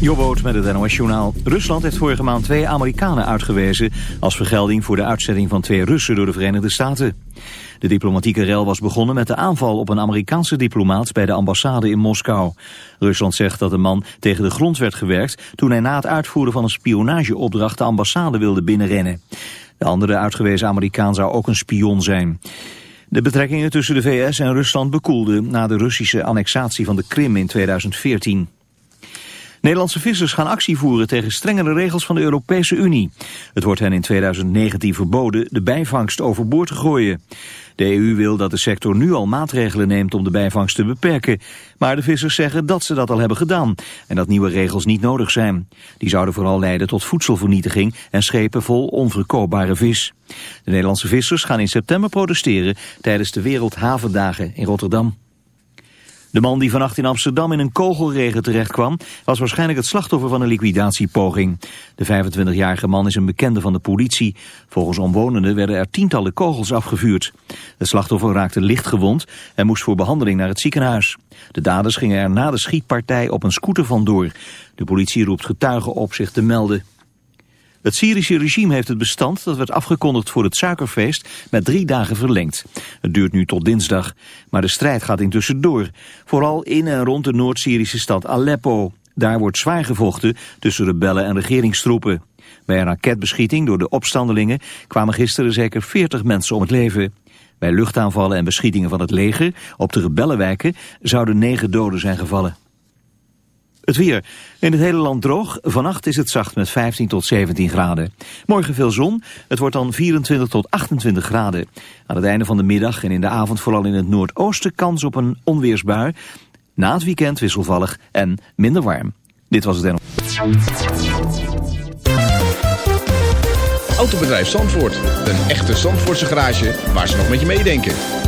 Jobboot met het NOS Journaal. Rusland heeft vorige maand twee Amerikanen uitgewezen... als vergelding voor de uitzetting van twee Russen door de Verenigde Staten. De diplomatieke rel was begonnen met de aanval op een Amerikaanse diplomaat... bij de ambassade in Moskou. Rusland zegt dat de man tegen de grond werd gewerkt... toen hij na het uitvoeren van een spionageopdracht... de ambassade wilde binnenrennen. De andere uitgewezen Amerikaan zou ook een spion zijn. De betrekkingen tussen de VS en Rusland bekoelden... na de Russische annexatie van de Krim in 2014. Nederlandse vissers gaan actie voeren tegen strengere regels van de Europese Unie. Het wordt hen in 2019 verboden de bijvangst overboord te gooien. De EU wil dat de sector nu al maatregelen neemt om de bijvangst te beperken. Maar de vissers zeggen dat ze dat al hebben gedaan en dat nieuwe regels niet nodig zijn. Die zouden vooral leiden tot voedselvernietiging en schepen vol onverkoopbare vis. De Nederlandse vissers gaan in september protesteren tijdens de Wereldhavendagen in Rotterdam. De man die vannacht in Amsterdam in een kogelregen terechtkwam... was waarschijnlijk het slachtoffer van een liquidatiepoging. De 25-jarige man is een bekende van de politie. Volgens omwonenden werden er tientallen kogels afgevuurd. Het slachtoffer raakte licht gewond en moest voor behandeling naar het ziekenhuis. De daders gingen er na de schietpartij op een scooter vandoor. De politie roept getuigen op zich te melden. Het Syrische regime heeft het bestand dat werd afgekondigd voor het suikerfeest met drie dagen verlengd. Het duurt nu tot dinsdag, maar de strijd gaat intussen door. Vooral in en rond de Noord-Syrische stad Aleppo. Daar wordt zwaar gevochten tussen rebellen en regeringstroepen. Bij een raketbeschieting door de opstandelingen kwamen gisteren zeker 40 mensen om het leven. Bij luchtaanvallen en beschietingen van het leger op de rebellenwijken zouden negen doden zijn gevallen. Het weer. In het hele land droog. Vannacht is het zacht met 15 tot 17 graden. Morgen veel zon. Het wordt dan 24 tot 28 graden. Aan het einde van de middag en in de avond vooral in het noordoosten kans op een onweersbui. Na het weekend wisselvallig en minder warm. Dit was het Autobedrijf Zandvoort. Een echte Zandvoortse garage waar ze nog met je meedenken.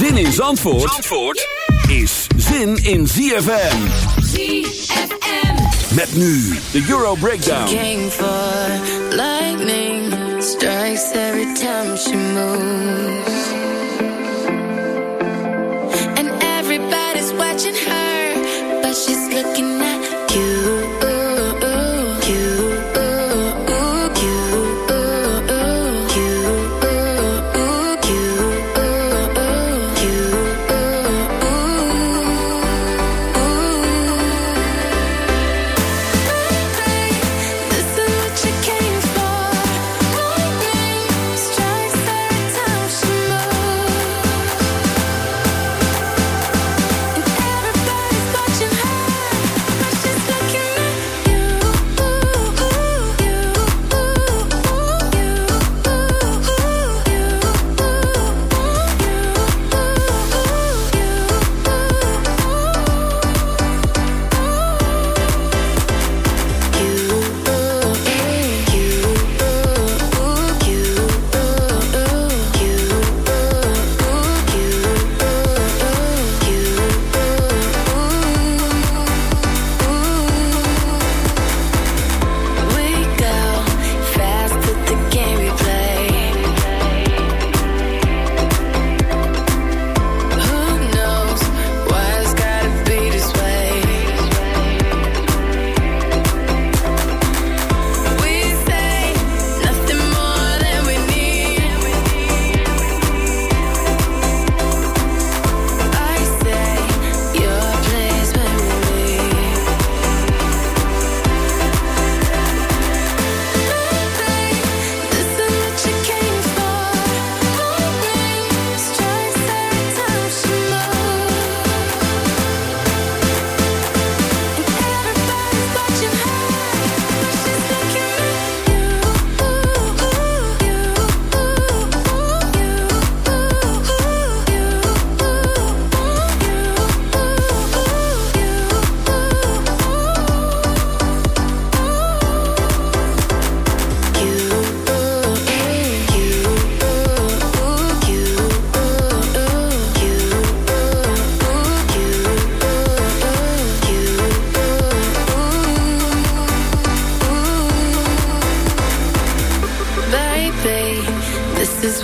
Zin in Zandvoort, is zin in ZFM. ZFM. Met nu de Euro Breakdown. Came for lightning strikes every time she moves. And everybody's watching her, but she's looking at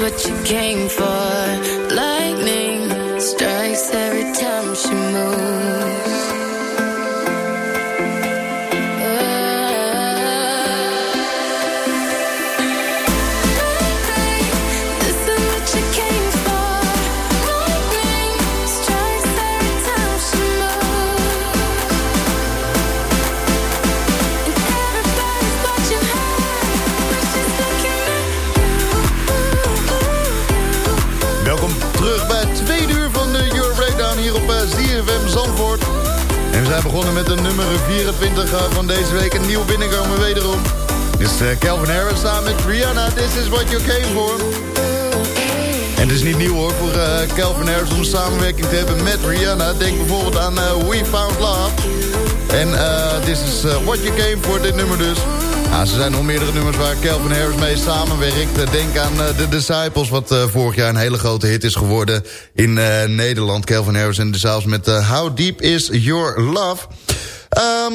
what you came for. Begonnen met de nummer 24 eh, van deze week. Een nieuw binnenkomen wederom. Dit is eh, Calvin Harris samen met Rihanna. This is what you came for. En het is niet nieuw hoor voor eh, Calvin Harris om samenwerking te hebben met Rihanna. Denk bijvoorbeeld aan We Found Love. En This is what you came for, dit nummer dus. Nou, er zijn nog meerdere nummers waar Calvin Harris mee samenwerkt. Eh, Denk aan eh, The Disciples, wat eh, vorig jaar een hele grote hit is geworden in Nederland. Calvin Harris en de zelfs met How Deep Is Your Love. Ehm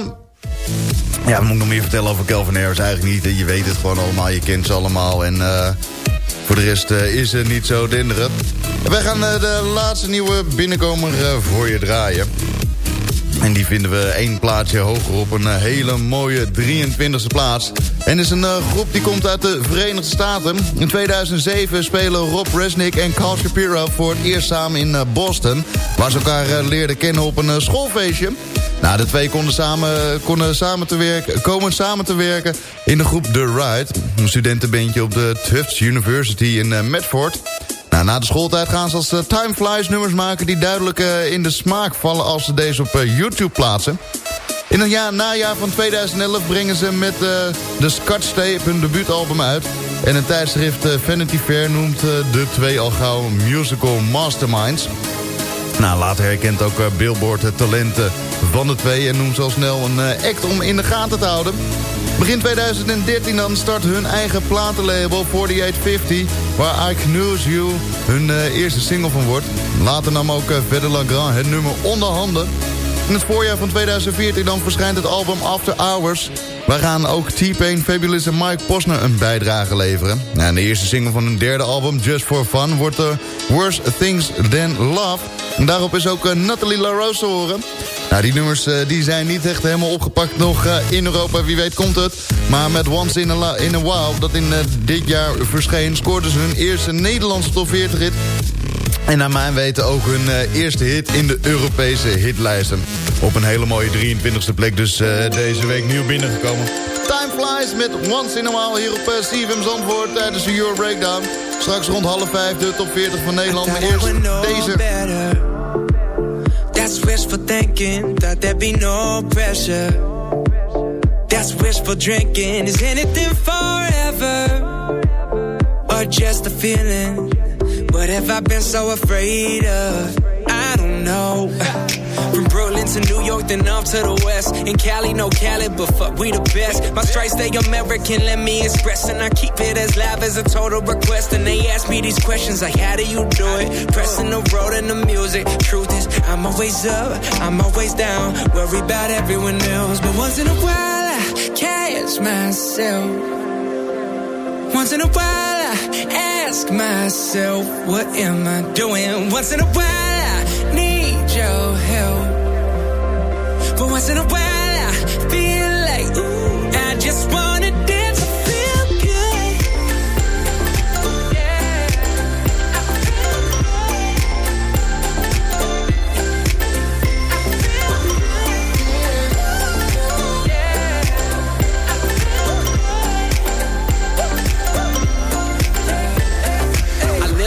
ja, moet ik nog meer vertellen over Calvin Harris? Eigenlijk niet. Je weet het gewoon allemaal, je kent ze allemaal. En voor de rest is het niet zo dinderend. Wij gaan de laatste nieuwe binnenkomer voor je draaien. En die vinden we één plaatsje hoger op een eh, hele mooie 23e plaats. En is een eh, groep die komt uit de Verenigde Staten. In 2007 spelen Rob Resnick en Carl Shapiro voor het eerst samen in eh, Boston. Waar ze elkaar leerden kennen op een schoolfeestje. Nou, de twee konden samen, konden samen te werken, komen samen te werken in de groep The Ride. Een studentenbandje op de Tufts University in Medford. Nou, na de schooltijd gaan ze als eh, Time Flies nummers maken... die duidelijk eh, in de smaak vallen als ze deze op eh, YouTube plaatsen. In het jaar, najaar van 2011 brengen ze met de Scotch Tape hun debuutalbum uit. En een tijdschrift Vanity Fair noemt de twee al gauw musical masterminds. Nou, later herkent ook eh, Billboard het talenten van de twee... en noemt al snel een eh, act om in de gaten te houden. Begin 2013 dan start hun eigen platenlabel 4850... waar I Knows You hun eh, eerste single van wordt. Later nam ook uh, Verder Legrand het nummer onder handen. In het voorjaar van 2014 dan verschijnt het album After Hours... waar gaan ook T-Pain, Fabulous en Mike Posner een bijdrage leveren. Nou, de eerste single van hun derde album, Just For Fun... wordt uh, Worse Things Than Love... En daarop is ook uh, Nathalie LaRose te horen. Nou, die nummers uh, die zijn niet echt helemaal opgepakt nog uh, in Europa. Wie weet komt het. Maar met Once in a, in a While, dat in dit jaar verscheen... scoorden ze hun eerste Nederlandse top 40 hit. En naar mijn weten ook hun eerste hit in de Europese hitlijsten. Op een hele mooie 23e plek. Dus deze week nieuw binnengekomen. Time Flies met Once in a While hier op uh, CFM Zandvoort tijdens de Euro Breakdown. Straks rond half vijf de top 40 van Nederland. Maar eerst deze... That's wishful thinking, thought there'd be no pressure. That's wishful drinking, is anything forever? Or just a feeling? What have I been so afraid of? I don't know. From Brooklyn to New York, then off to the west. In Cali, no Cali, but fuck, we the best. My stripes, they American, let me express. And I keep it as live as a total request. And they ask me these questions like, how do you do it? Pressing the road and the music. Truth is, I'm always up, I'm always down. Worry about everyone else. But once in a while, I catch myself. Once in a while, Ask myself, what am I doing? Once in a while, I need your help. But once in a while, I feel like, ooh, I just wanna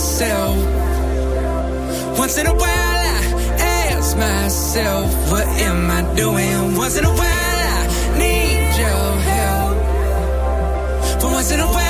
Myself. Once in a while, I ask myself. what am I doing? Once in a while, I need your help. But once in a while,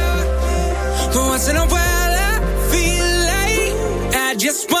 But once in a while, I feel like I just wanna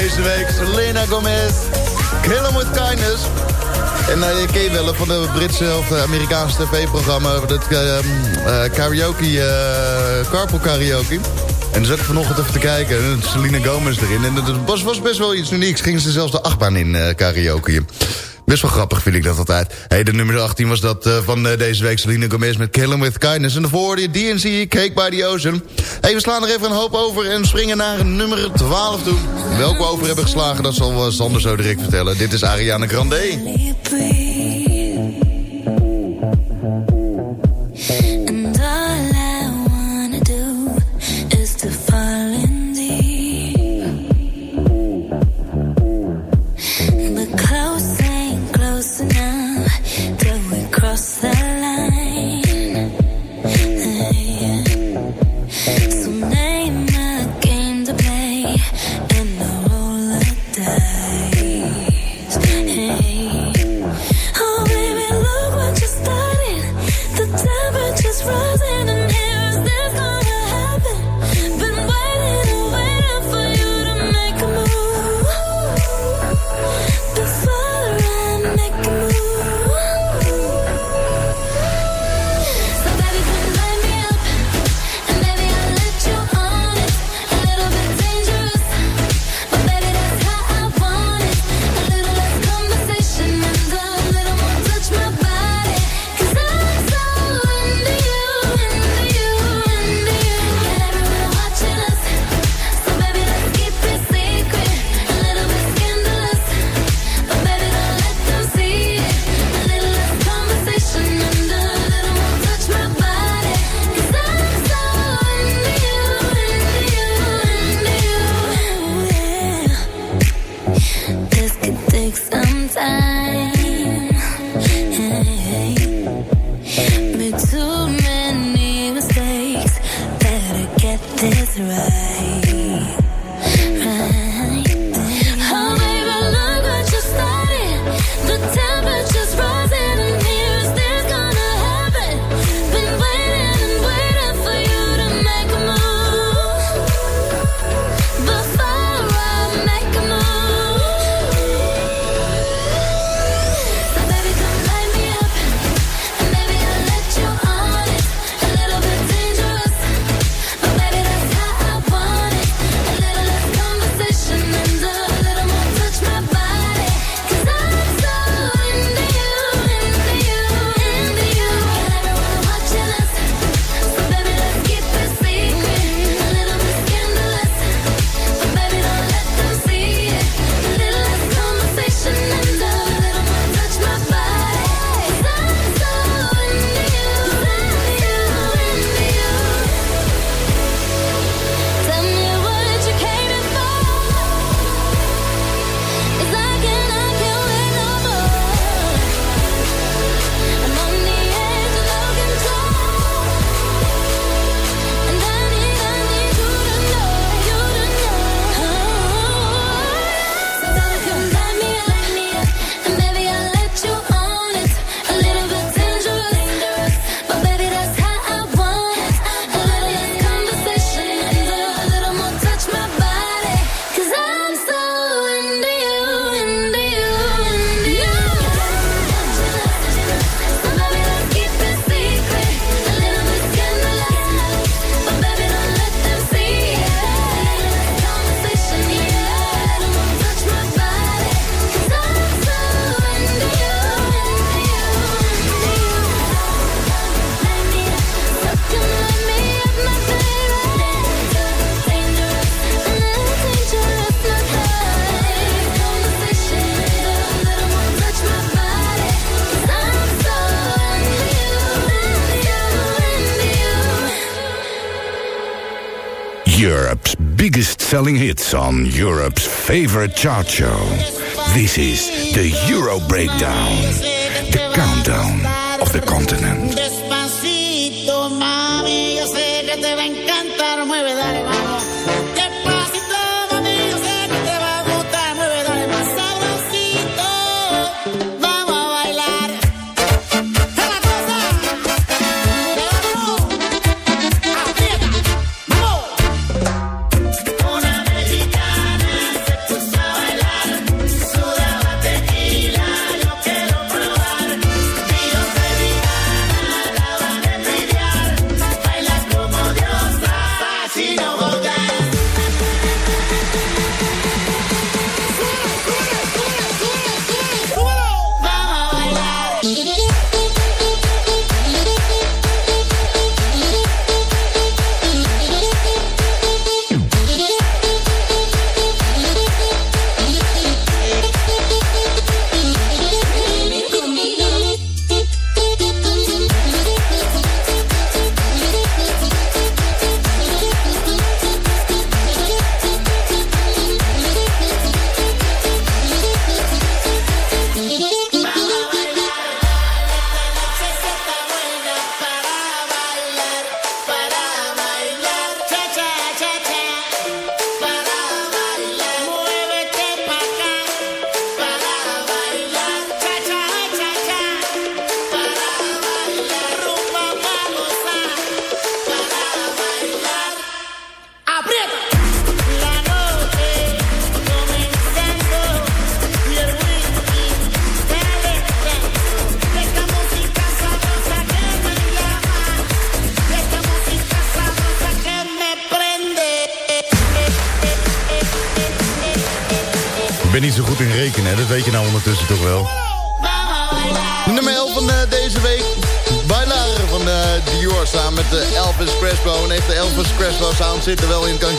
deze week. Selena Gomez, Kill Him With Kindness. En uh, je ken wel van de Britse of Amerikaanse tv-programma... Eh, dat uh, karaoke, carpool karaoke. En dus ik vanochtend even te kijken. En Selena Gomez erin. En dat was, was best wel iets unieks. Gingen ze zelfs de achtbaan in karaoke. Best wel grappig vind ik dat altijd. Hey, de nummer 18 was dat eh, van eh, deze week Selena Gomez met Kill 'Em With Kindness. En de de DNC, Cake by the Ocean. Hey, we slaan er even een hoop over en springen naar nummer 12 toe. Welke over hebben geslagen, dat zal eh, Sander zo direct vertellen. Dit is Ariana Grande. Selling hits on Europe's favorite chart show. This is the Euro Breakdown, the countdown of the continent.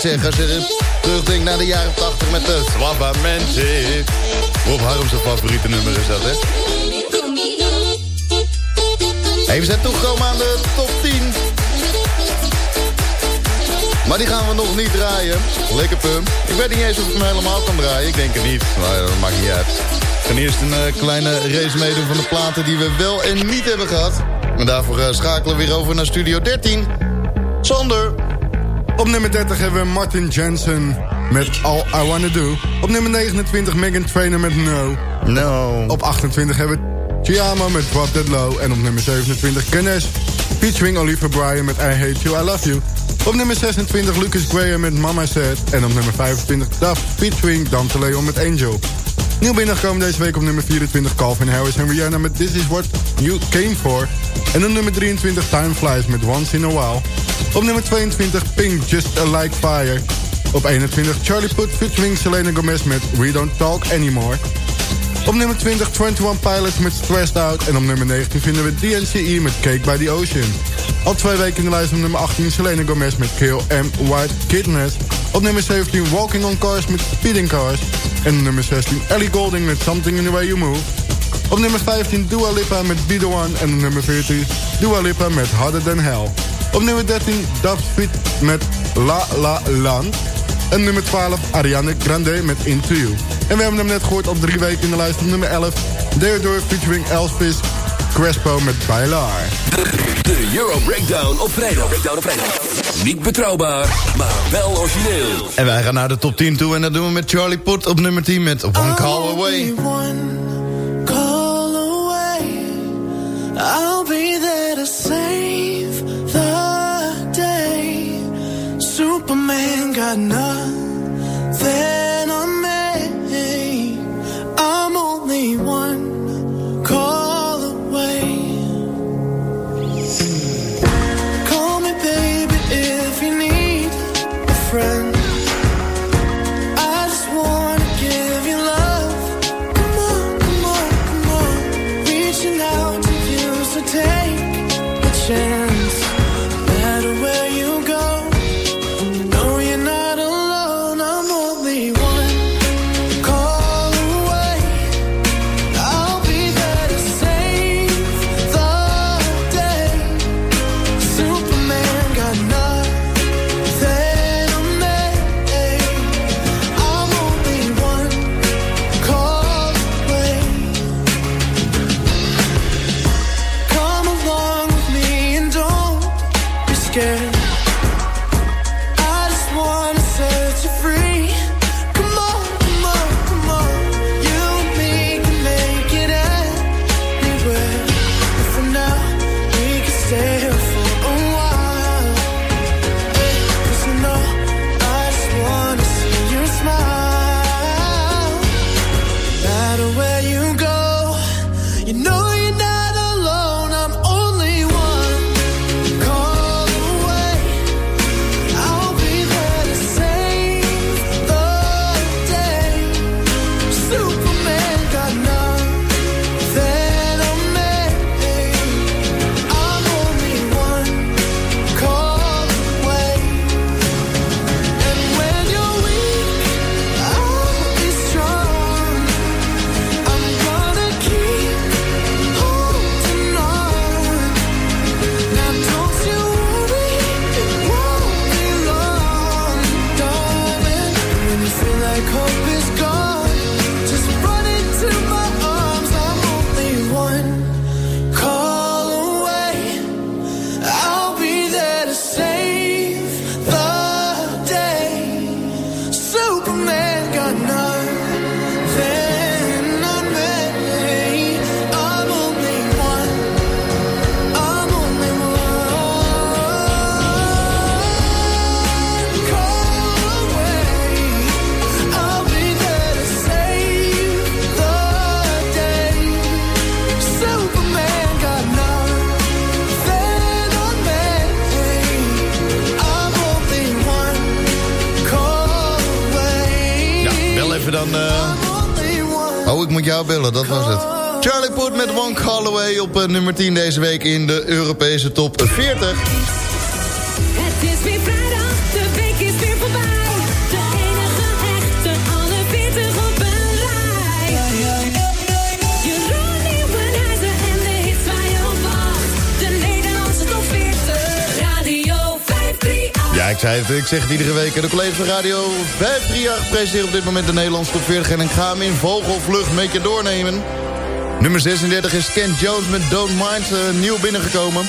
Er ik zeggen. Als je terugdenkt naar de jaren 80 met de Suavemente. Rob Harms favoriete nummer is dat, hè? Hey, we zijn toegekomen aan de top 10. Maar die gaan we nog niet draaien. Lekker pump. Ik weet niet eens of ik hem helemaal kan draaien. Ik denk het niet, maar dat maakt niet uit. We gaan eerst een eh, kleine race meedoen van de platen die we wel en niet hebben gehad. En daarvoor eh, schakelen we weer over naar Studio 13. Sander. Op nummer 30 hebben we Martin Jensen met All I Wanna Do. Op nummer 29 Megan Trainor met No. No. Op 28 hebben we Chiama met Drop That Low. En op nummer 27 Ganesh featuring Oliver Bryan met I Hate You, I Love You. Op nummer 26 Lucas Graham met Mama Said. En op nummer 25 Duff featuring Dante Leon met Angel. Nieuw binnengekomen deze week op nummer 24 Calvin Harris en Rihanna met This Is What You Came For. En op nummer 23 Time Flies met Once In A While. Op nummer 22 Pink Just A Like Fire. Op 21 Charlie Puth featuring Selena Gomez met We Don't Talk Anymore. Op nummer 20 21 Pilots met Stressed Out. En op nummer 19 vinden we DNCE met Cake by the Ocean. Al twee weken in de lijst op nummer 18 Selena Gomez met Kill M. White Kidness. Op nummer 17 Walking on Cars met Speeding Cars. En op nummer 16 Ellie Golding met Something in the Way You Move. Op nummer 15 Dua Lipa met Be The One. En op nummer 14 Dua Lipa met Harder Than Hell. Op nummer 13 Dub Speed met La La Land. En nummer 12 Ariana Grande met Into You. En we hebben hem net gehoord op drie weken in de lijst op nummer 11. Theodore featuring Elvis Crespo met Bailar. De Euro Breakdown op vrijdag. Breakdown op vrijdag. Niet betrouwbaar, maar wel origineel. En wij gaan naar de top 10 toe en dat doen we met Charlie Puth op nummer 10 met One Call Away. call away. I'll got nothing Oh, ik moet jou bellen, dat was het. Charlie Poet met One Call Away op eh, nummer 10 deze week in de Europese top 40. Het is Ja, ik zei ik zeg het iedere week. De collega's van Radio 538 presenteren op dit moment de Nederlandse top 40. En ik ga hem in vogelvlucht met je doornemen. Nummer 36 is Kent Jones met Don't Mind, eh, nieuw binnengekomen.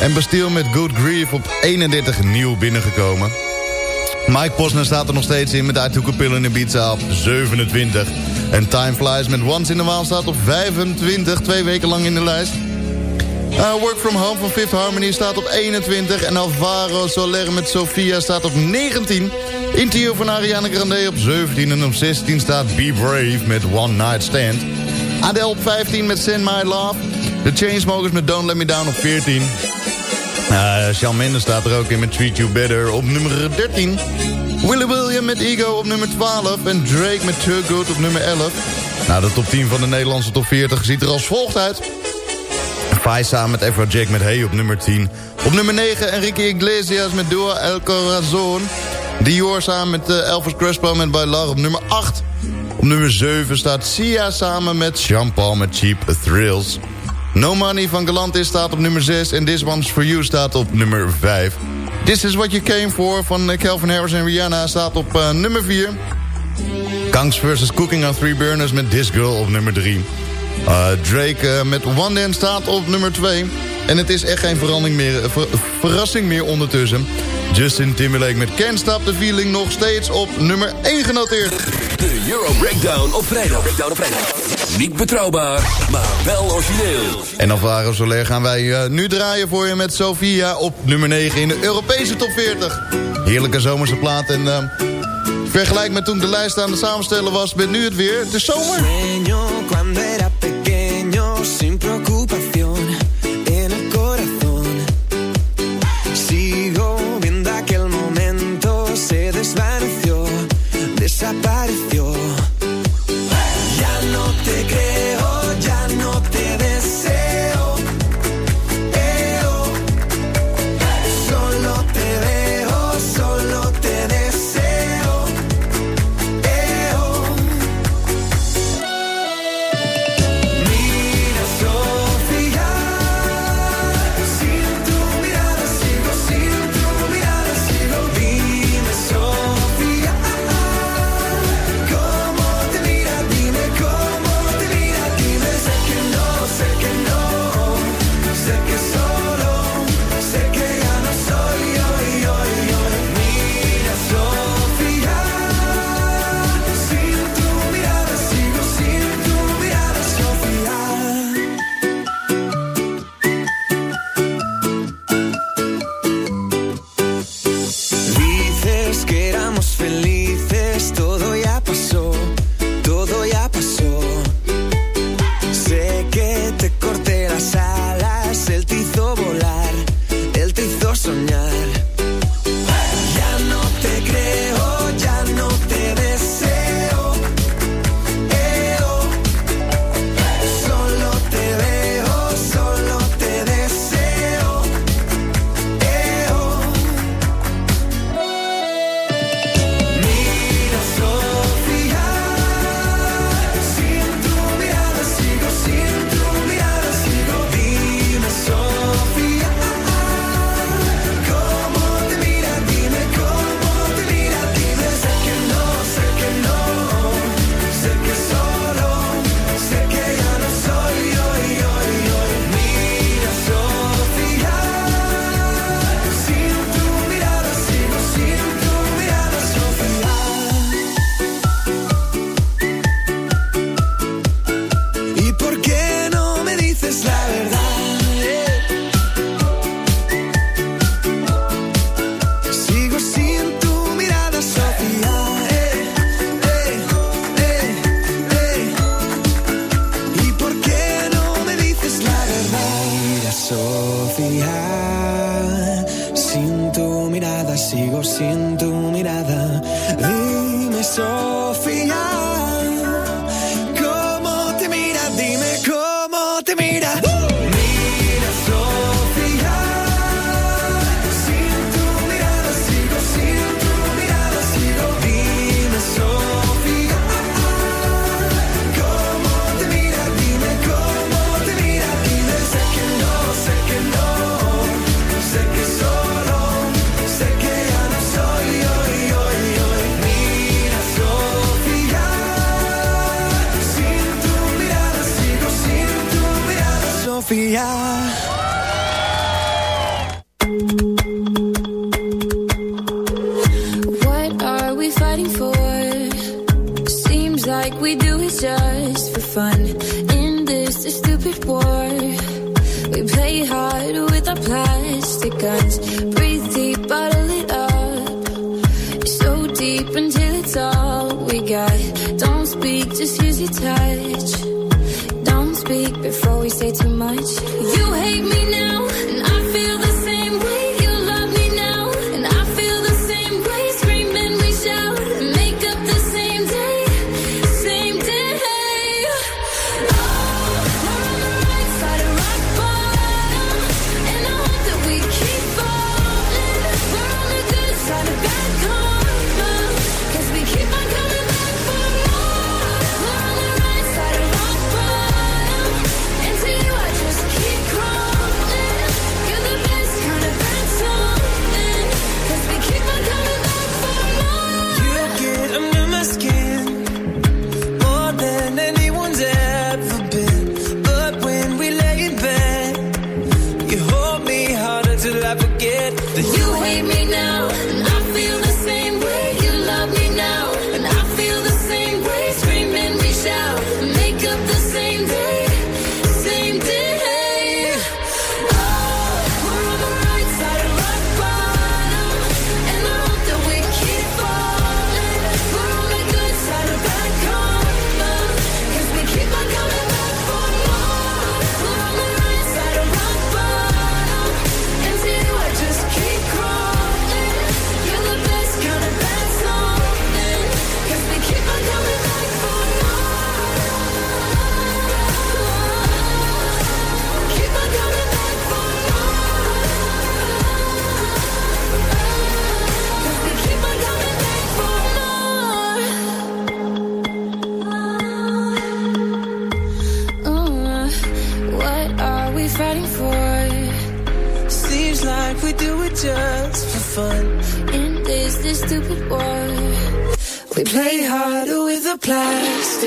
En Bastille met Good Grief op 31 nieuw binnengekomen. Mike Posner staat er nog steeds in met I Took a Pill in Ibiza op 27. En Time Flies met Once in a While staat op 25, twee weken lang in de lijst. Uh, Work From Home van Fifth Harmony staat op 21. En Alvaro Soler met Sofia staat op 19. Intio van Ariana Grande op 17. En op 16 staat Be Brave met One Night Stand. Adele op 15 met Send My Love. The Chainsmokers met Don't Let Me Down op 14. Uh, Shawn Mendes staat er ook in met Treat You Better op nummer 13. Willy William met Ego op nummer 12. En Drake met Too Good op nummer 11. Nou, de top 10 van de Nederlandse top 40 ziet er als volgt uit. Fai samen met Afrojack met Hey op nummer 10. Op nummer 9 Enrique Iglesias met Dua El Corazon. Dior samen met uh, Elvis Crespo met Bailar op nummer 8. Op nummer 7 staat Sia samen met Jean-Paul met Cheap Thrills. No Money van Galantis staat op nummer 6 en This One's For You staat op nummer 5. This Is What You Came For van uh, Calvin Harris en Rihanna staat op uh, nummer 4. Kangs vs. Cooking on Three Burners met This Girl op nummer 3. Uh, Drake uh, met One Dance staat op nummer 2. En het is echt geen verandering meer, ver- verrassing meer ondertussen. Justin Timberlake met Can't Stop the Feeling nog steeds op nummer 1 genoteerd. De Euro Breakdown op vrijdag. Breakdown op vrijdag. Niet betrouwbaar, maar wel origineel. En Alvaro Soler gaan wij uh, nu draaien voor je met Sofia op nummer 9 in de Europese top 40. Heerlijke zomerse plaat en uh, vergelijk met toen de lijst aan het samenstellen was, met nu het weer de zomer.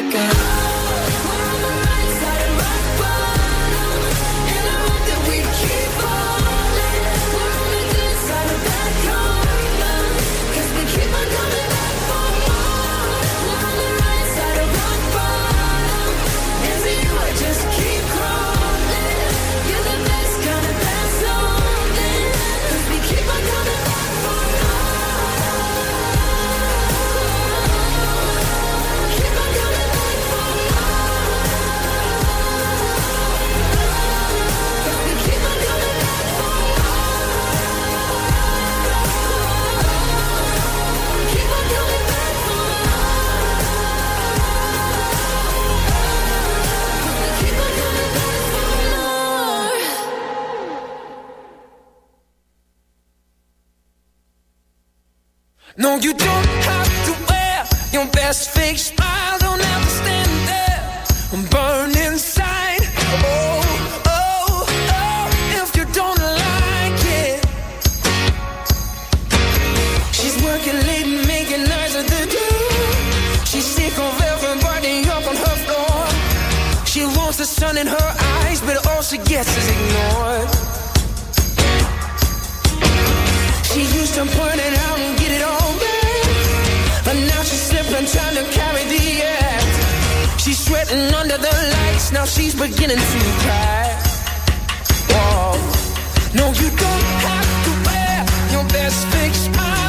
music up No, you don't have to wear your best fake smile. Don't ever stand there and burn inside. Oh, oh, oh, if you don't like it. She's working late and making nights at the do. She's sick of everybody up on her floor. She wants the sun in her eyes, but all she gets is ignored. She used to put it sitting under the lights, now she's beginning to cry. Whoa. No, you don't have to wear your best fixed smile.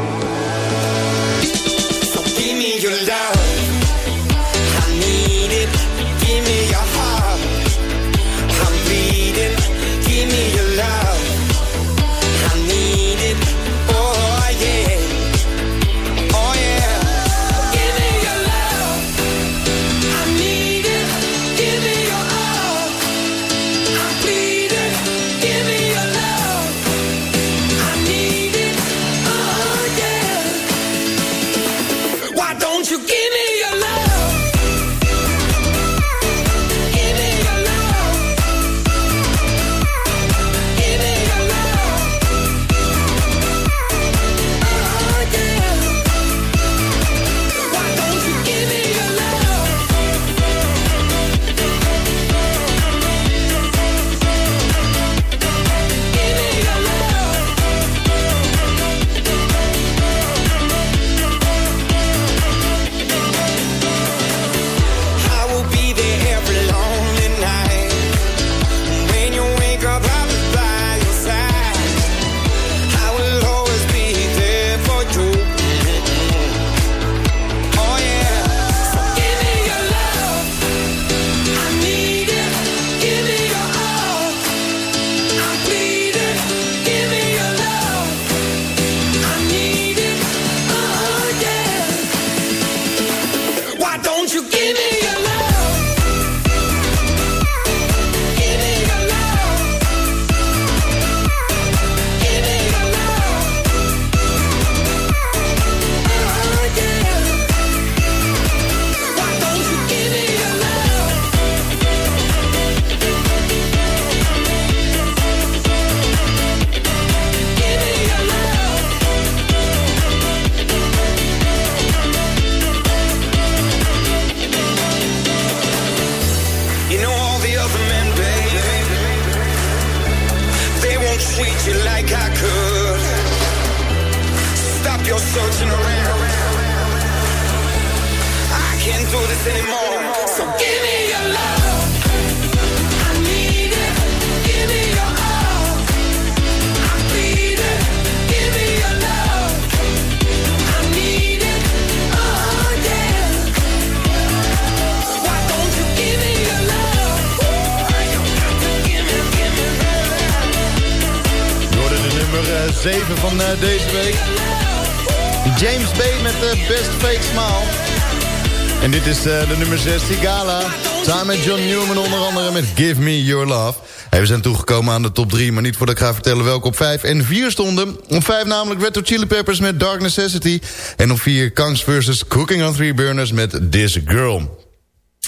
2016 eh, gala. Samen met John Newman onder andere met Give Me Your Love. En we zijn toegekomen aan de top 3, maar niet voordat ik ga vertellen welke op 5 en 4 stonden. Op 5 namelijk Red Hot Chili Peppers met Dark Necessity. En op 4 Kangs vs. Cooking on Three Burners met This Girl.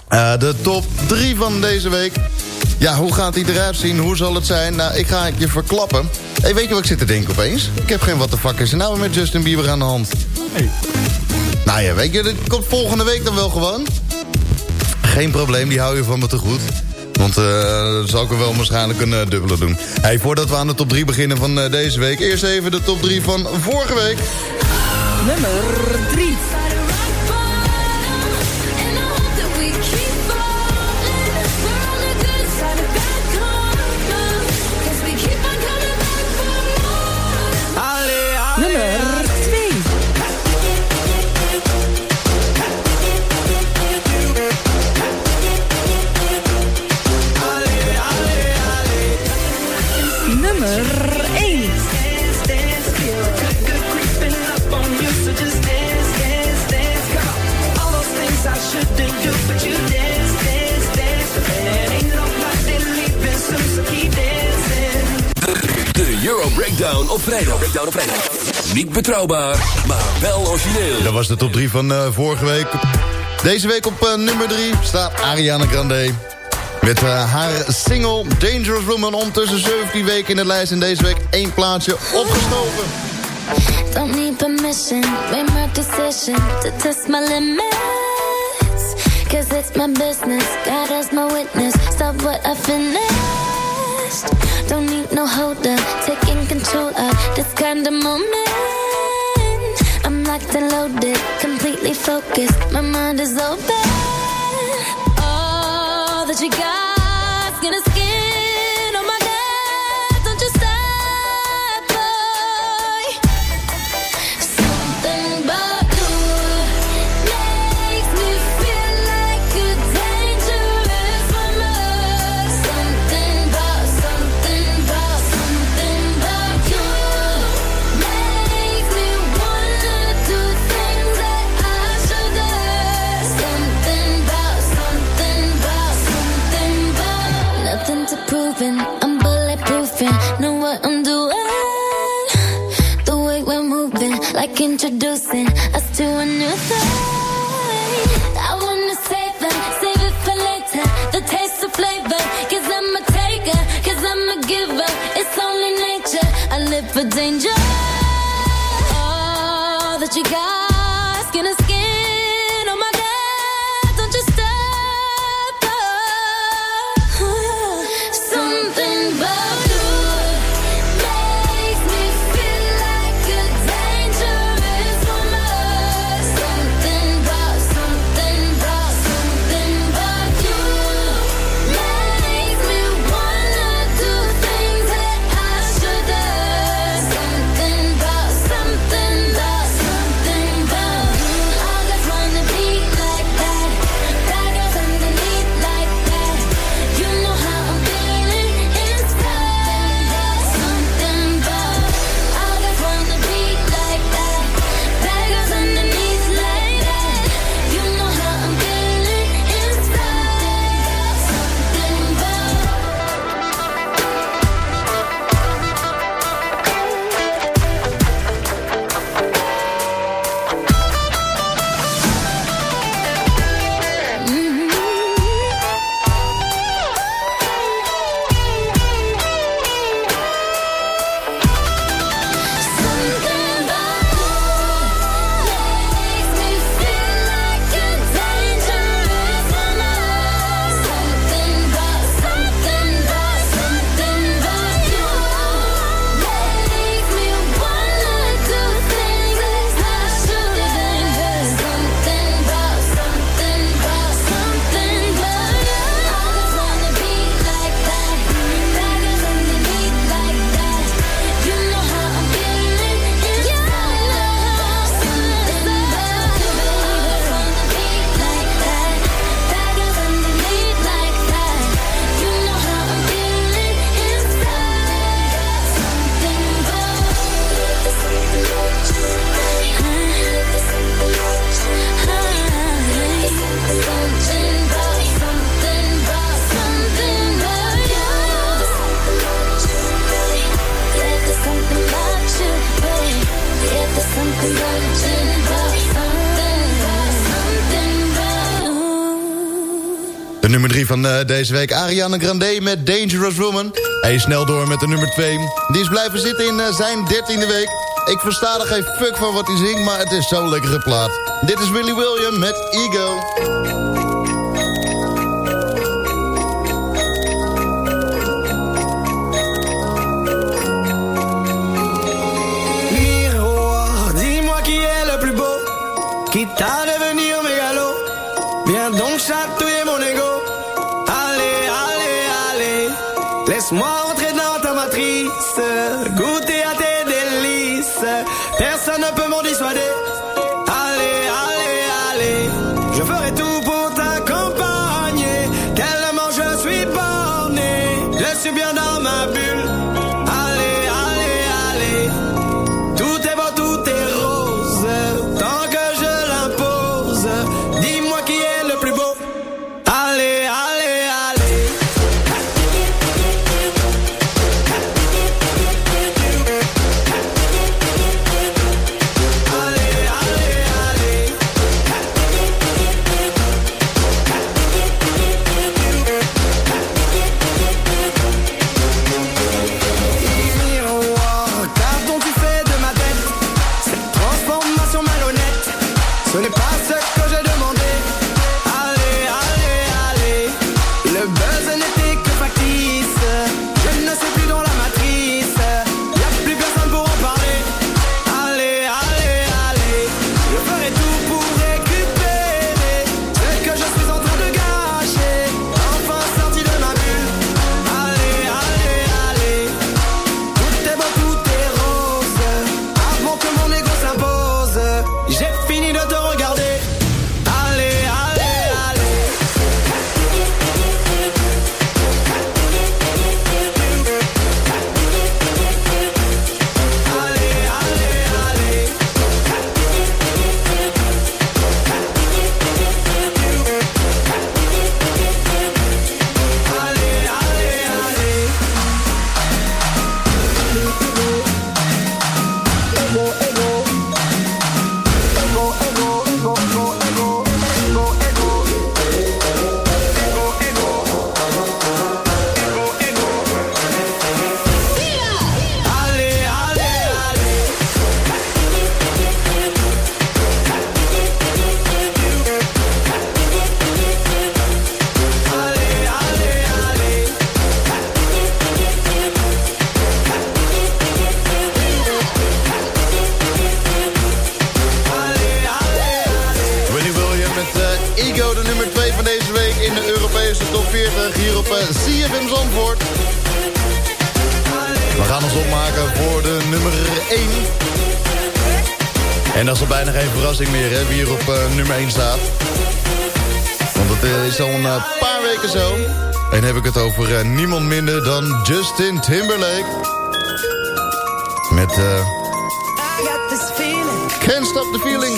Eh, de top 3 van deze week. Ja, hoe gaat die eruit zien? Hoe zal het zijn? Nou, ik ga het je verklappen. Hey, weet je wat ik zit te denken opeens? Ik heb geen wat de fuck is er nou met Justin Bieber aan de hand? Hey. Nou ja, weet je, dat komt volgende week dan wel gewoon. Geen probleem, die hou je van me te goed. Want uh, dat zal ik er wel waarschijnlijk een uh, dubbele doen. Hey, voordat we aan de top 3 beginnen van uh, deze week... eerst even de top 3 van vorige week. Nummer 3. Niet betrouwbaar, maar wel origineel. Dat was de top 3 van uh, vorige week. Deze week op uh, nummer 3 staat Ariana Grande. Met uh, haar single Dangerous Woman ondertussen 17 weken in de lijst. En deze week één plaatsje opgestoken. Don't need permission, made my decision to test my limits. Cause it's my business, God as my witness. Stop what I finished. Don't need no holder, taking control of this kind of moment. Locked and loaded, completely focused. My mind is open. All that you got's gonna like introducing us to a new thing. Deze week, Ariana Grande met Dangerous Woman. Hij snel door met de nummer 2. Die is blijven zitten in eh, zijn dertiende week. Ik versta er geen fuck van wat hij zingt, maar het is zo'n lekkere plaat. Dit is Willy William met Ego. small eh, de nummer 2 van deze week in de Europese top 40 hier op uh, CFM Zandvoort. We gaan ons opmaken voor de nummer 1. En dat is al bijna geen verrassing meer, hè, wie hier op eh, nummer 1 staat. Want het eh, is al een eh, paar weken zo. En heb ik het over eh, niemand minder dan Justin Timberlake. Met eh I got this feeling. Can't Stop the Feeling.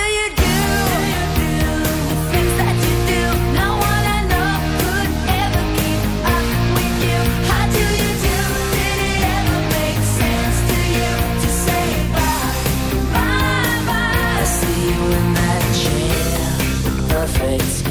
perfect.